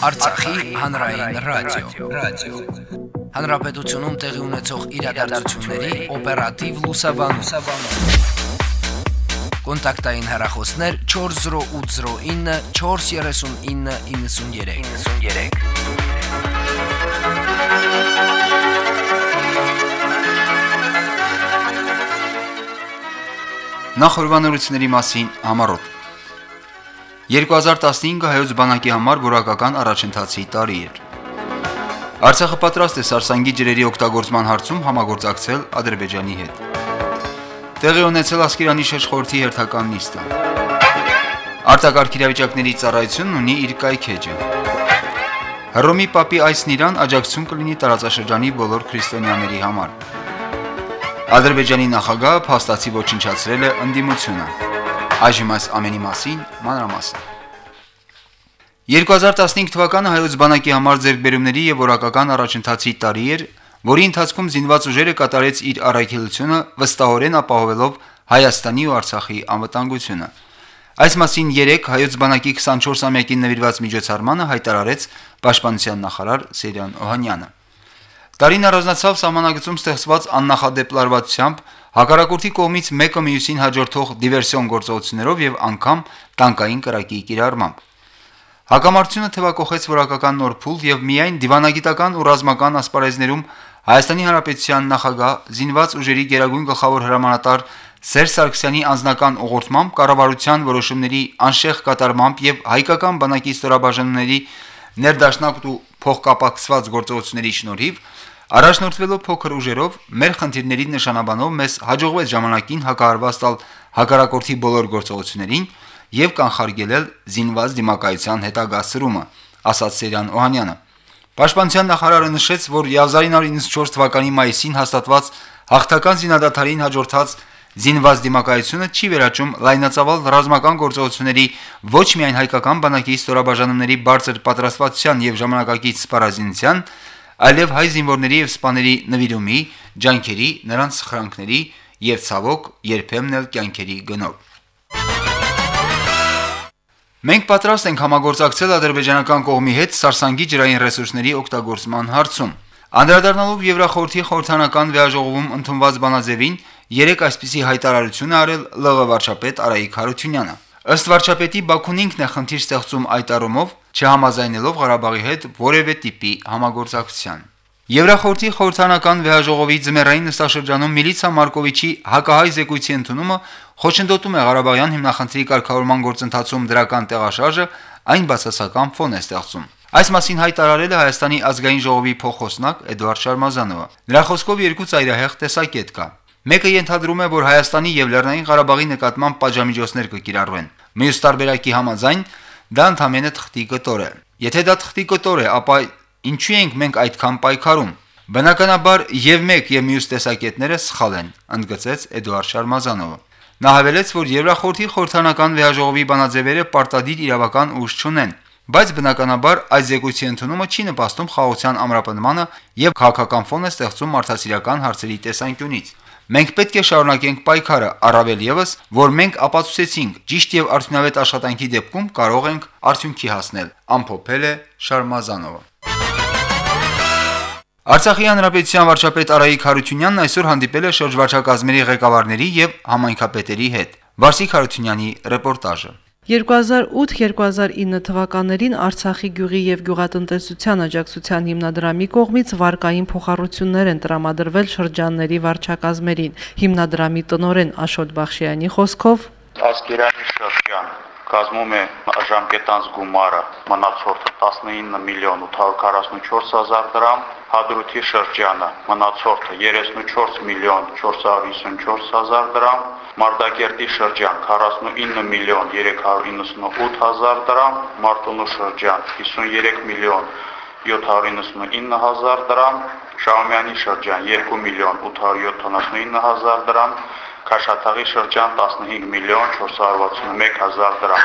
Արցախի հանրային ռադիո, ռադիո։ Հանրապետությունում տեղի ունեցող իրադարձությունների օպերատիվ լուսաբանում։ Կոնտակտային հեռախոսներ 40809 43993։ 93 Նախորbanությունների մասին համառոտ 2015-ը հայոց բանակի համար որակական առաջընթացի տարի էր։ Արցախը պատրաստ է Սարսանգի ջրերի օգտագործման հարցում համագործակցել Ադրբեջանի հետ։ Տեղի ունեցել Ասկերանի շեշխորթի հերթական նիստը։ Արտակարգ իրավիճակների ծառայությունն ունի իր կայքեջը։ Հռոմի Պապի այսն իրան աջակցություն կլինի տարածաշրջանի բոլոր քրիստոնյաների համար։ Ադրբեջանի նախագահը փաստացի ոչնչացրել է ընդդիմությունը։ Այժմ այս ամենի մասին մանրամասն։ 2015 թվականը հայոց բանակի համար ձեռքբերումների եւ որակական առաջընթացի տարի էր, որի ընթացքում զինված ուժերը կատարեց իր առաքելությունը վստահորեն ապահովելով Հայաստանի ու Արցախի անվտանգությունը։ Այս մասին 3 հայոց բանակի 24-ամյակին նվիրված միջոցառմանը հայտարարեց Պաշտպանության նախարար Սերյան Օհանյանը։ Տարին առանձնացավ սահմանագծում ստեղծված աննախադեպ լարվածությամբ հակառակորդի կողմից մեկը մյուսին հաջորդող դիվերսիոն գործողություններով եւ անգամ տանկային կրակի կիրառմամբ։ Հակամարտությունը թվակողեց որակական նոր փուլ եւ միայն դիվանագիտական ու ռազմական ասպարեզներում Հայաստանի Հանրապետության նախագահ զինված ուժերի գերագույն գլխավոր հրամանատար Սերժ Սարգսյանի անձնական ուղղորդմամբ կառավարության որոշումների անշեղ կատարմամբ եւ հայկական բանակի ստորաբաժանումների ներդաշնակ ու փոխկապակցված գործողությունների շնորհիվ առաջնորդվելով փոքր ուժերով մեր խնդիրների նշանաբանով մեզ հաջողվեց ժամանակին հակահարված տալ հակառակորդի բոլոր գործողություններին եւ կանխարգելել զինված դիմակայության հետագա սրումը, ասաց Սերյան Օհանյանը։ Պաշտպանության նախարարը նշեց, որ 1994 թվականի մայիսին հաստատված հաղթական զինադատարին հաջորդած զինված դիմակայությունը չի վերաճում լայնածավալ ռազմական գործողությունների ոչ միայն հայկական բանակի ստորաբաժանումների բարձր պատրաստվածության եւ ժամանակակից սպառազինության, այլև հայ զինվորների եւ սպաների նվիրումի, ջանքերի, նրանց սխրանքների եւ ցավոք երբեմն էլ կյանքերի գնով։ Մենք պատրաստ ենք համագործակցել ադրբեջանական կողմի հետ Սարսանգի ջրային ռեսուրսների օգտագործման հարցում։ Անդրադառնալով Եվրախորհրդի խորհրդանական վեաժողովում ընդունված բանաձևին, երեք այսպիսի հայտարարություն արել ԼՂ վարչապետ Արայիկ Հարությունյանը։ Ըստ վարչապետի Բաքուն ինքն է խնդիր ստեղծում այդ առումով, չհամաձայնելով Ղարաբաղի հետ որևէ տիպի համագործակցության։ Եվրախորհրդի խորհրդանական վեաժողովի ձմեռային նստաշրջանում Միլիցա Մարկովիչի հակահայ զեկույցի ընդունումը խոչընդոտում է Ղարաբաղյան հիմնախնդրի կարգավորման գործընթացում դրական տեղաշարժը, այն բացասական ֆոն է ստեղծում։ Այս մասին հայտարարել է Հայաստանի ազգային ժողովի փոխոսնակ Էդուարդ Շարմազանովը։ Նրա խոսքով երկու ծայրահեղ տեսակետ կա։ Մեկը ենթադրում է, որ Հայաստանի եւ Լեռնային Ղարաբաղի նկատմամբ պատժամիջոցներ կկիրառվեն։ Մյուս տարբերակի համաձայն դա ընդհանրապես թղթի կտոր է։ Եթե դա թղթի կտոր է, ապա ինչու ենք մենք այդքան պայքարում։ Բնականաբար եւ մեկ եւ մյուս տեսակետները սխալ են, ընդգծեց Էդուարդ Շարմազանովը։ Նա հավելեց, որ Եվրախորհրդի խորհրդանական վեաժողովի բանաձևերը պարտադիր իրավական ուժ չունեն, բայց բնականաբար այս զեկույցի ընդունումը չի նպաստում խաղաղության ամրապնդմանը եւ քաղաքական ֆոն է ստեղծում մարդասիրական հարցերի տեսանկյունից։ Մենք պետք է շարունակենք պայքարը, առավել եւս, որ մենք ապացուցեցինք ճիշտ եւ արդյունավետ աշխատանքի դեպքում կարող ենք արդյունքի հասնել, ամփոփել է Շարմազանովը։ Արցախի հանրապետության վարչապետ Արայիկ Հարությունյանն այսօր հանդիպել է շրջվարչակազմերի ղեկավարների եւ համայնքապետերի հետ։ Վարսիկ Հարությունյանի ռեպորտաժը 2008-2009 թվականներին Արցախի գյուղի եւ գյուղատնտեսության աջակցության հիմնադրամի կողմից վարկային փոխառություններ են տրամադրվել շրջանների վարչակազմերին։ Հիմնադրամի տնօրեն Աշոտ Բախշյանի խոսքով Ասկերանի շրջան կազմում է ժամկետանց գումարը մնացորդը 19 միլիոն 844 հազար դրամ, Հադրութի շրջանը մնացորդը 34 միլիոն 454 հազար դրամ, Մարտակերտի շրջան 49 միլիոն 398 հազար դրամ, Մարտունու շրջան 53 միլիոն 799 հազար դրամ, Շահումյանի շրջան 2 միլիոն 879 հազար դրամ, Քաշաթաղի շրջան 15 միլիոն 461 հազար դրամ։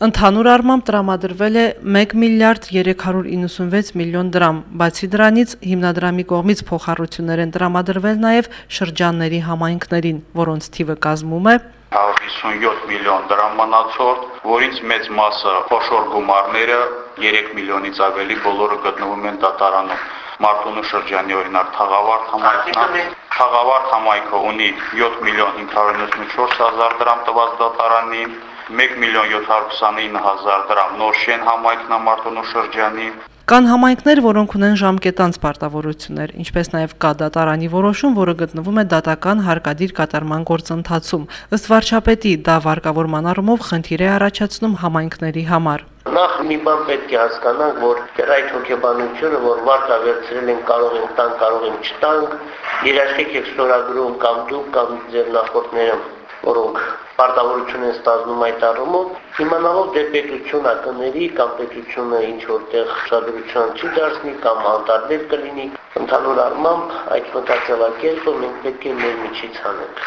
Ընդհանուր առմամբ տրամադրվել է 1 միլիարդ 396 միլիոն դրամ։ Բացի դրանից հիմնադրամի կողմից փոխառություններ են տրամադրվել նաև շրջանների համայնքներին, որոնց թիվը կազմում է 157 միլիոն դրամ մնացորդ, որից մեծ մասը խոշոր գումարները 3 միլիոնից ավելի բոլորը գտնվում են դատարանում։ Մարտունու շրջանի օրինակ Թաղավարտ համայնքն Թաղավարտ համայնքը ունի 7 միլիոն 594 հազար դրամ տված դատարանին, 1 միլիոն 729 հազար դրամ Նորշեն համայնքն Մարտունու շրջանի, Կան համայնքներ, որոնք ունեն ժամկետանց պարտավորություններ, ինչպես նաև կա դատարանի որոշում, որը գտնվում է դատական հարկադիր կատարման գործընթացում։ Ըստ վարչապետի, դա վարկավորման առումով խնդիր է առաջացնում համայնքների համար։ Նախ մի բան պետք է հասկանանք, որ դեռ այդ հոգեբանությունը, որ վարկա վերցրել են, կարող են տան, կարող են չտանք, երաշխիք եք ստորագրում կամ դուք կամ ձեր նախորդները, որոնք պարտավորություն են ստանձնում այդ առումով, իմանալով դե պետությունը կների կամ պետությունը ինչ որտեղ շադրության չի դարձնի կամ անդարներ կլինի, ընդհանուր առմամբ այդ մտածելակերպը մենք պետք է մեր միջից հանենք։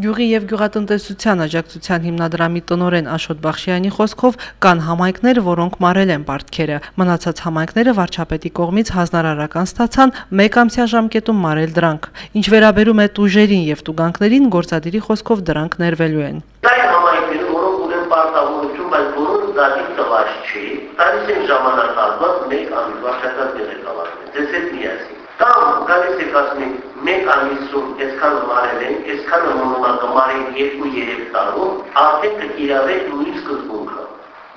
Գյուղի եւ գյուղատնտեսության աջակցության հիմնադրամի տնօրեն Աշոտ Բախշյանի խոսքով կան համայնքներ, որոնք մարել են պարտքերը։ Մնացած համայնքները վարչապետի կողմից հանրարարական ստացան 1 ամսյա ժամկետում մարել դրանք։ Ինչ վերաբերում է տուժերին եւ տուգանքներին, գործադիրի խոսքով դրանք ներվելու են։ Այդ համայնքները, որոնք ունեն պարտավորություն, բայց որոնց դատի տված չի, տալիս են ժամանակահատված 1 ամիս վարչական դերեկավարներ։ Դες հետ միասին կամ գալիս եք ասում մեկ ամիսում այսքան մարել են, այսքան մոնոմա կմարեն 2-3 տարում, արդեն կկիրավեն նույն սկզբունքը։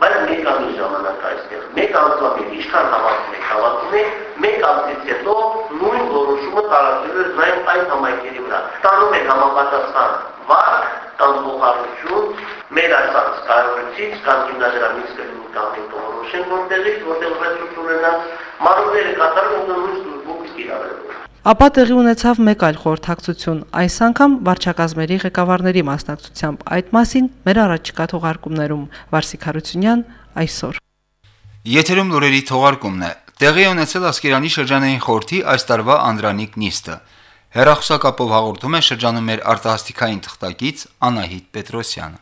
Բայց մեկ ամիս ժամանակ այստեղ, մեկ ամսվա մեջ ինչքան հավաքում եք, հավաքում եք, մեկ ամսից հետո նույն որոշումը տարածելու է նաև այդ համայնքերի վրա։ Ստանում եք համապատասխան վարկ կամ փոխարություն մեր ասած կարողությունից կամ հիմնադրամից կլինի կամ մենք որոշենք որտեղից, որտեղ վերջություն ունենա, մարուները կատարում են նույն սկզբունքից կիրավելու։ Ապա տեղի ունեցավ մեկ այլ խորհրդակցություն, այս անգամ վարչակազմերի ղեկավարների մասնակցությամբ։ Այդ մասին մեր առաջիկա թողարկումներում Վարսիկ Հարությունյան այսօր։ Եթերում լուրերի թողարկումն է։ Տեղի ունեցել Ասկերանի շրջանային խորհրդի այս տարվա Անդրանիկ նիստը։ Հերախոսակապով հաղորդում է շրջանում մեր արտահասթիկային թղթակից Անահիտ Պետրոսյանը։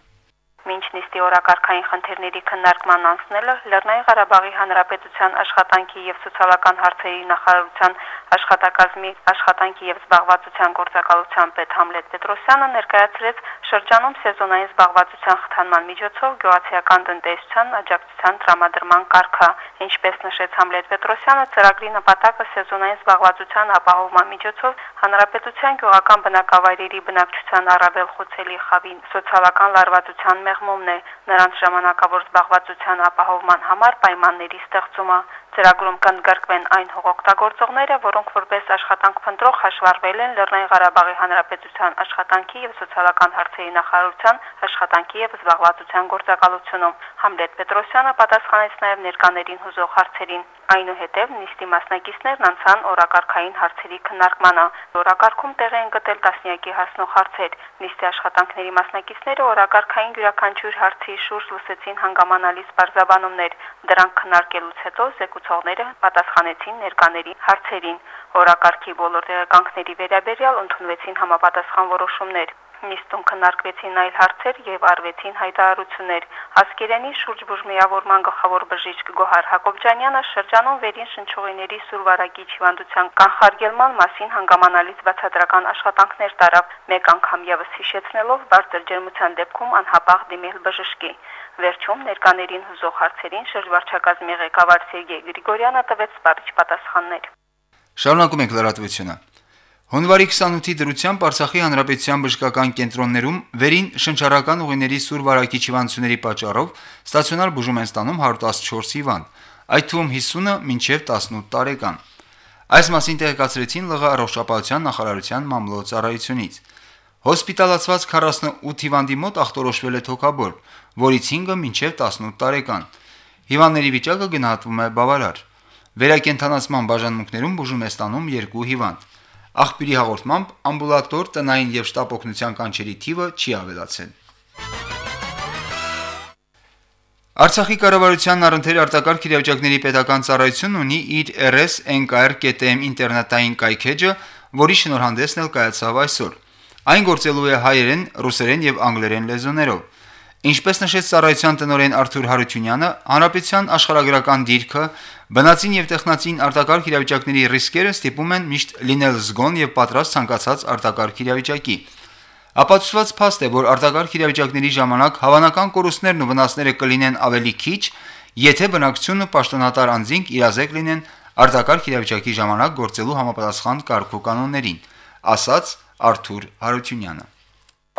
Մինչ նիստի օրակարգային խնդիրների քննարկման անցնելը Լեռնային Ղարաբաղի Հանրապետության աշխատանքի եւ սոցիալական հարցերի նախարարության աշխատակազմի աշխատանքի եւ զբաղվածության գործակալության պետ Համլետ Պետրոսյանը ներկայացրեց շրջանում սեզոնային զբաղվածության խթանման միջոցով գյուղացիական տնտեսության աջակցության տրամադրման կարգը, ինչպես նշեց Համլետ Պետրոսյանը, ծրագրի նպատակը սեզոնային զբաղվածության ապահովման միջոցով հանրապետության գյուղական բնակավայրերի բնակչության առավել խոցելի խավին սոցիալական լարվածության մեղմումն է, նրանց ժամանակավոր զբաղվածության ապահովման համար պայմանների ստեղծումը Ծրագրում կընդգրկվեն այն հողօգտագործողները, որոնք որպես աշխատանք փնտրող հաշվառվել են Լեռնային Ղարաբաղի Հանրապետության աշխատանքի եւ սոցիալական հարցերի նախարարության աշխատանքի եւ զբաղվածության գործակալությունում։ Համլետ Պետրոսյանը պատասխանեց նաեւ ներկաներին հուզող հարցերին։ Այնուհետև նիստի մասնակիցներն անցան օրակարգային հարցերի քննարկմանը։ Օրակարգում տեղ են գտել տասնյակի հասնող հարցեր։ Նիստի աշխատանքների մասնակիցները օրակարգային յուրաքանչյուր հարցի շուրջ լսեցին հանգամանալի սպարզաբանումներ։ Դրանք քննարկելուց հետո զեկուցողները պատասխանեցին ներկաների հարցերին։ Օրակարգի բոլոր տեղեկանքների վերաբերյալ ընդունվեցին համապատասխան որոշումներ։ Նիստում քննարկվեցին այլ հարցեր եւ արվեցին հայտարարություններ։ Ասկերանի շուրջ բուժմիավորման գլխավոր բժիշկ Գոհար Հակոբյանյանը շրջանում վերին շնչողիների սուրվարակի հիվանդության կանխարգելման մասին հանգամանալից բացատրական աշխատանքներ տարավ, մեկ անգամ եւս հիշեցնելով բարձր ջերմության դեպքում անհապաղ դիմել բժշկի։ Վերջում ներկաներին հուզող հարցերին շրջվարչակազմի ղեկավար Սերգեյ Գրիգորյանը տվեց սպառիչ պատասխաններ։ Շարունակում ենք լրատվությունը։ Հունվարի 28-ի դրությամբ Արցախի հանրապետության բժշկական կենտրոններում վերին շնչառական ուղիների սուր վարակիչ հիվանդությունների պատճառով ստացիոնար բուժում են ստանում 114 հիվանդ, այդ թվում 50-ը մինչև 18 տարեկան։ Այս մասին տեղեկացրեցին ԼՂ առողջապահության նախարարության մամլոյցարայությունից։ Հոսպիտալացված 48 հիվանդի մոտ ախտորոշվել է թոքաբոր, որից 5-ը մինչև 18 տարեկան։ Հիվանդների վիճակը գնահատվում է բավարար։ Վերակենդանացման բաժանմունքներում բուժում է ստանում 2 հիվանդ։ Աղբյուրի հաղորդմամբ ամբուլատոր տնային եւ շտապ օգնության կանչերի թիվը չի ավելացել։ Արցախի կառավարության առընթեր արտակարգ իրավիճակների պետական ծառայությունն ունի իր rs.nkr.am ինտերնետային կայքեջը, որի շնորհանդեսն էլ կայացավ այսօր։ Այն գործելու է հայերեն, ռուսերեն եւ անգլերեն լեզուներով։ Ինչպես նշեց ծառայության տնօրեն Արթուր Հարությունյանը, հանրապետության աշխարհագրական դիրքը, բնածին եւ տեխնացին արտակարգ իրավիճակների ռիսկերը ստիպում են միշտ լինել զգոն եւ պատրաստ ցանկացած արտակարգ իրավիճակի։ Ապացուցված փաստ է, որ արտակարգ իրավիճակների ժամանակ հավանական կորուստներն ու վնասները կլինեն ավելի քիչ, եթե բնակչությունն ու պաշտոնատար անձինք իրազեկ լինեն արտակարգ իրավիճակի ժամանակ գործելու համապատասխան կարգ ու կանոններին, ասաց Արթուր Հարությունյանը։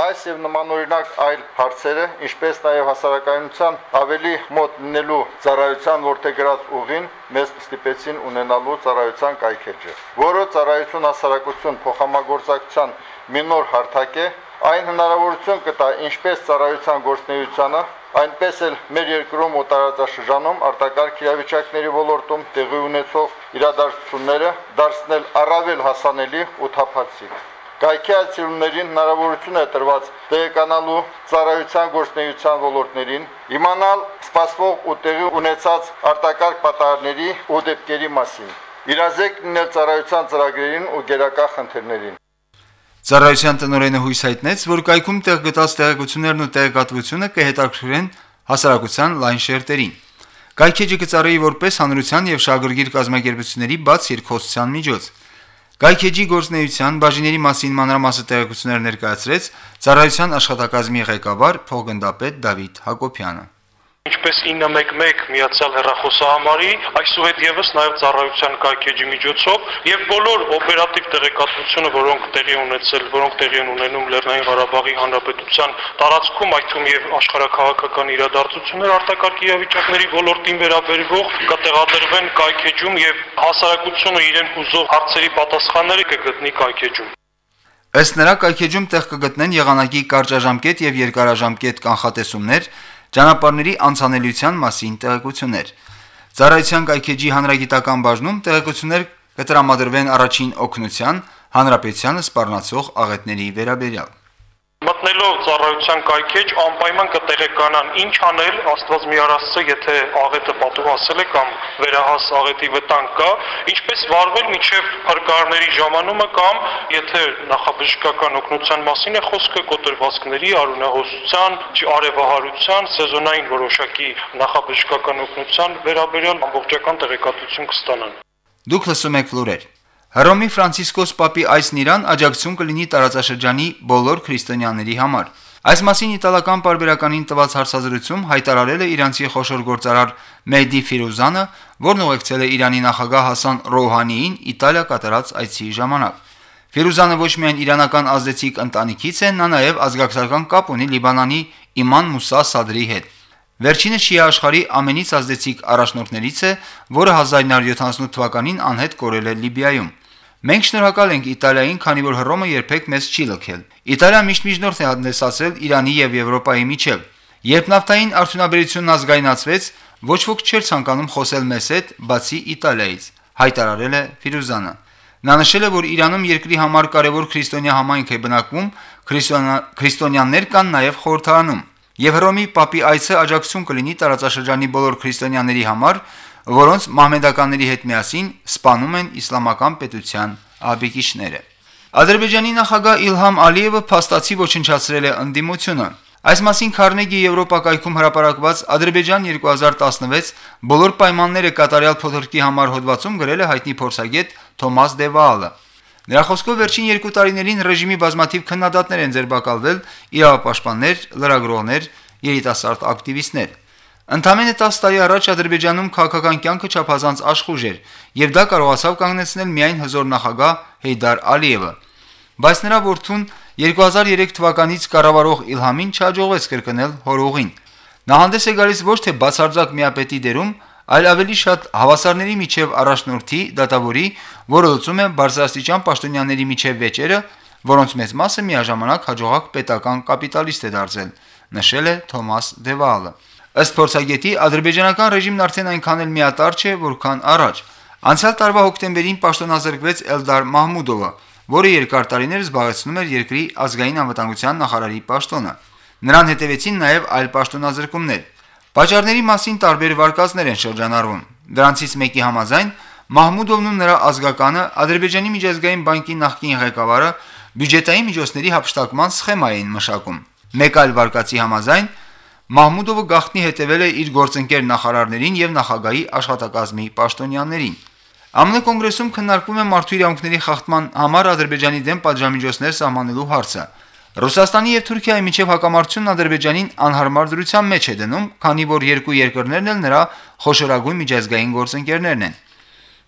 Այս եւ նմանօրինակ այլ հարցերը, ինչպես նաեւ հասարակայնության ավելի մոտ լինելու ծառայության ворտեգրած ուղին մեզ ստիպեցին ունենալու ծառայության կայքեջը, որը ծառայություն հասարակություն փոխամագործակցության մի նոր հարթակ է, այն հնարավորություն կտա ինչպես ծառայության գործնեությանը, այնպես էլ մեր երկրում ու տարածաշրջանում արտակարգ իրավիճակների ոլորտում տեղի ունեցող իրադարձությունները դարձնել առավել հասանելի ու թափանցիկ։ Կայքի այցելուներին հնարավորություն է տրված տեղեկանալու ծառայության գործնեության ոլորտներին, իմանալ սպասվող ու տեղի ունեցած արտակարգ պատահարների ու դեպքերի մասին, իրազեկ լինել ծառայության ծրագրերին ու գերակա խնդիրներին։ Ծառայության տնօրենը հույս հայտնեց, որ կայքում տեղ գտած տեղեկություններն ու տեղեկատվությունը կհետաքրքրեն հասարակության լայն շերտերին։ Կայքեջը կծառայի որպես հանրության եւ շահագրգիռ կազմակերպությունների բաց երկխոսության միջոց։ Գայքեջի գործնեության բաժիների մասին մանրամասը տեղեկություններ ներկայացրեց ծառայության աշխատակազմի ղեկավար փոխգնդապետ Դավիթ Հակոբյանը։ Ինչպես 911 միացյալ հեռախոսահամարի, այսուհետ եւս նաեւ ծառայության կայքեջի միջոցով եւ բոլոր օպերատիվ տեղեկատվությունը, որոնք տեղի ունեցել, որոնք տեղի են ունենում Լեռնային Ղարաբաղի Հանրապետության տարածքում, այդ թվում եւ աշխարհակահաղական իրադարձություններ արտակարգ իրավիճակների ոլորտին վերաբերվող կտեղադրվեն կայքեջում եւ հասարակությունը իրեն հուզող հարցերի պատասխանները կգտնի կայքեջում։ Ըստ նրա կայքեջում տեղ կգտնեն եղանակի կարճաժամկետ եւ երկարաժամկետ կանխատեսումներ, ճանապարհների անցանելիության մասին տեղեկություններ։ Ծառայության կայքեջի հանրագիտական բաժնում տեղեկություններ կտրամադրվեն առաջին օգնության հանրապետությանը սպառնացող աղետների վերաբերյալ։ Մտնելով ծառայության կայքեջ անպայման կտեղեկանան ինչ անել Աստված միարասցը, եթե աղետը պատուհասել է կամ վերահաս աղետի վտանգ կա, ինչպես վարվել միջև փրկարների ժամանումը կամ եթե նախաբժշկական օգնության մասին է խոսքը կոտրվածքների, արունահոսության, արևահարության, սեզոնային որոշակի նախաբժշկական օգնության վերաբերյալ ամբողջական տեղեկատվություն կստանան։ Դուք լսում եք լուրեր։ Հռոմի Ֆրանցիսկոս Պապի այս նիրան աջակցություն կլինի տարածաշրջանի բոլոր քրիստոնյաների համար։ Այս մասին իտալական պարբերականին տված հարցազրույցում հայտարարել է իրանցի խոշոր գործարար Մեհդի Ֆիրուզանը, որն ուղեկցել է Իրանի նախագահ Հասան Ռոհանիին Իտալիա կատարած այցի ժամանակ։ Ֆիրուզանը ոչ միայն իրանական ազդեցիկ ընտանիքից է, նա նաև ազգակցական կապ ունի Լիբանանի Իման Մուսա Սադրի հետ։ Վերջինը շիա աշխարհի ամենից ազդեցիկ առաջնորդներից է, որը 1978 թվականին անհետ կորել է Լիբիայում։ Մենք շնորհակալ ենք Իտալիային, քանի որ Հռոմը երբեք մեզ չի լքել։ Իտալիան միշտ միջնորդ է հանդեսացել Իրանի եւ Եվրոպայի միջև։ Երբ նավթային արդյունաբերությունն ազգայնացվեց, ոչ ոք չէր ցանկանում խոսել մեզ հետ, բացի Իտալիայից, հայտարարել է Ֆիրուզանը։ Նա նշել է, որ Իրանում երկրի համար կարևոր քրիստոնյա համայնք է բնակվում, քրիստոնյաներ կան նաև խորհրդարանում։ Եվ Հռոմի Պապի այցը աջակցություն կլինի տարածաշրջանի բոլոր քրիստոնյաների համար, որոնց մահմեդականների հետ միասին սպանում են իսլամական պետության աբեկիչները։ Ադրբեջանի նախագահ Իլհամ Ալիևը փաստացի ոչնչացրել է ընդդիմությունը։ Այս մասին Քարնեգի Եվրոպակայքում հրապարակված Ադրբեջան 2016 բոլոր պայմանները կատարյալ փոթորկի համար հոդվածում գրել է հայտնի փորձագետ Թոմաս Դեվալը։ Նրա խոսքով վերջին երկու տարիներին ռեժիմի բազմաթիվ քննադատներ են ձերբակալվել, իրավապաշտպաններ, լրագրողներ, երիտասարդ ակտիվիստներ։ Ընդամենը 10 տարի առաջ Ադրբեջանում քաղաքական կյանքը չափազանց աշխուժ էր, եւ դա կարողացավ կանգնեցնել միայն հզոր նախագահ Հեյդար Ալիևը։ Բայց նրա որդուն 2003 թվականից կառավարող Իլհամին չհաջողվեց կրկնել հորուղին։ Նա հանդես է գալիս ոչ թե բացարձակ միապետի դերում, այլ ավելի շատ հավասարների միջև առաջնորդի դատավորի, որը լուծում է բարձրաստիճան պաշտոնյաների միջև վեճերը, որոնց մեծ մասը միաժամանակ հաջողակ պետական կապիտալիստ է դարձել, նշել է Թոմաս Դեվալը։ Ըստ փորձագետի ադրբեջանական ռեժիմն արդեն այնքան էլ միատարր չէ, որքան առաջ։ Անցյալ տարվա հոկտեմբերին պաշտոնազրկվեց Էլդար Մահմուդովը, որը երկար տարիներ զբաղեցնում էր երկրի ազգային անվտանգության նախարարի պաշտոնը։ Նրան հետևեցին նաև այլ պաշտոնազրկումներ։ Պաճառների մասին տարբեր վարկածներ են շրջանառվում։ Դրանցից մեկի համաձայն Մահմուդովն ու նրա ազգականը Ադրբեջանի միջազգային բանկի նախկին ղեկավարը բյուջետային միջոցների հապշտակման սխեմա էին մշակում։ Մեկ այլ վարկածի համաձայն Մահմուդովը գաղտնի հետևել է իր գործընկեր նախարարներին եւ նախագահի աշխատակազմի պաշտոնյաներին։ ԱՄՆ կոնգրեսում քննարկվում է մարդու իրավունքների խախտման համար Ադրբեջանի դեմ պատժամիջոցներ սահմանելու հարցը։ Ռուսաստանի եւ Թուրքիայի միջև հակամարտությունն Ադրբեջանին անհարմար դրության մեջ է դնում, քանի որ երկու երկրներն էլ նրա խոշորագույն միջազգային գործընկերներն են։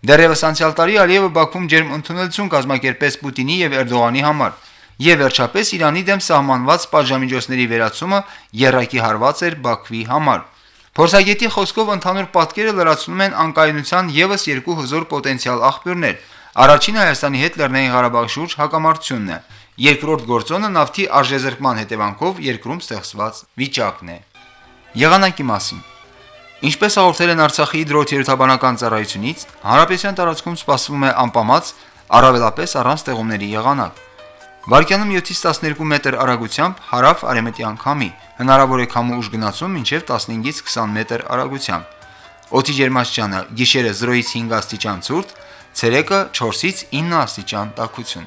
Դեռևս անցյալ տարի Ալիևը Բաքվում ջերմ ընդունելություն կազմակերպեց Պուտինի եւ Էրդողանի համար, եւ վերջապես Իրանի դեմ սահմանված պատժամիջոցների վերացումը երրակի հարված էր Բաքվի համար։ Փորձագետի խոսքով ընդհանուր պատկերը լրացնում են անկայունության եւս երկու հզոր պոտենցիալ աղբյուրներ։ Առաջինը Հայաստանի հետ Լեռնային Ղարաբաղ շուրջ հակամարտությունն է, երկրորդ գործոնը նավթի արժեզրկման հետևանքով երկրում ստեղծված վիճակն է։ Եղանակի մասին. Ինչպես հաղորդել են Արցախի հիդրոթերապանական ծառայությունից, հարաբեցյան տարածքում սպասվում է անպամած, առավելապես առանց տեղումների եղանակ։ Վարկյանում 7-ից 12 մետր արագությամբ հարավ արևմտյան քամի, հնարավոր է քամու ուժ գնացում մինչև 15-ից 20 մետր արագությամբ։ Օդի ջերմաստիճանը՝ գիշերը 0-ից 5 աստիճան ցուրտ, ցերեկը 4-ից 9 աստիճան տաքություն։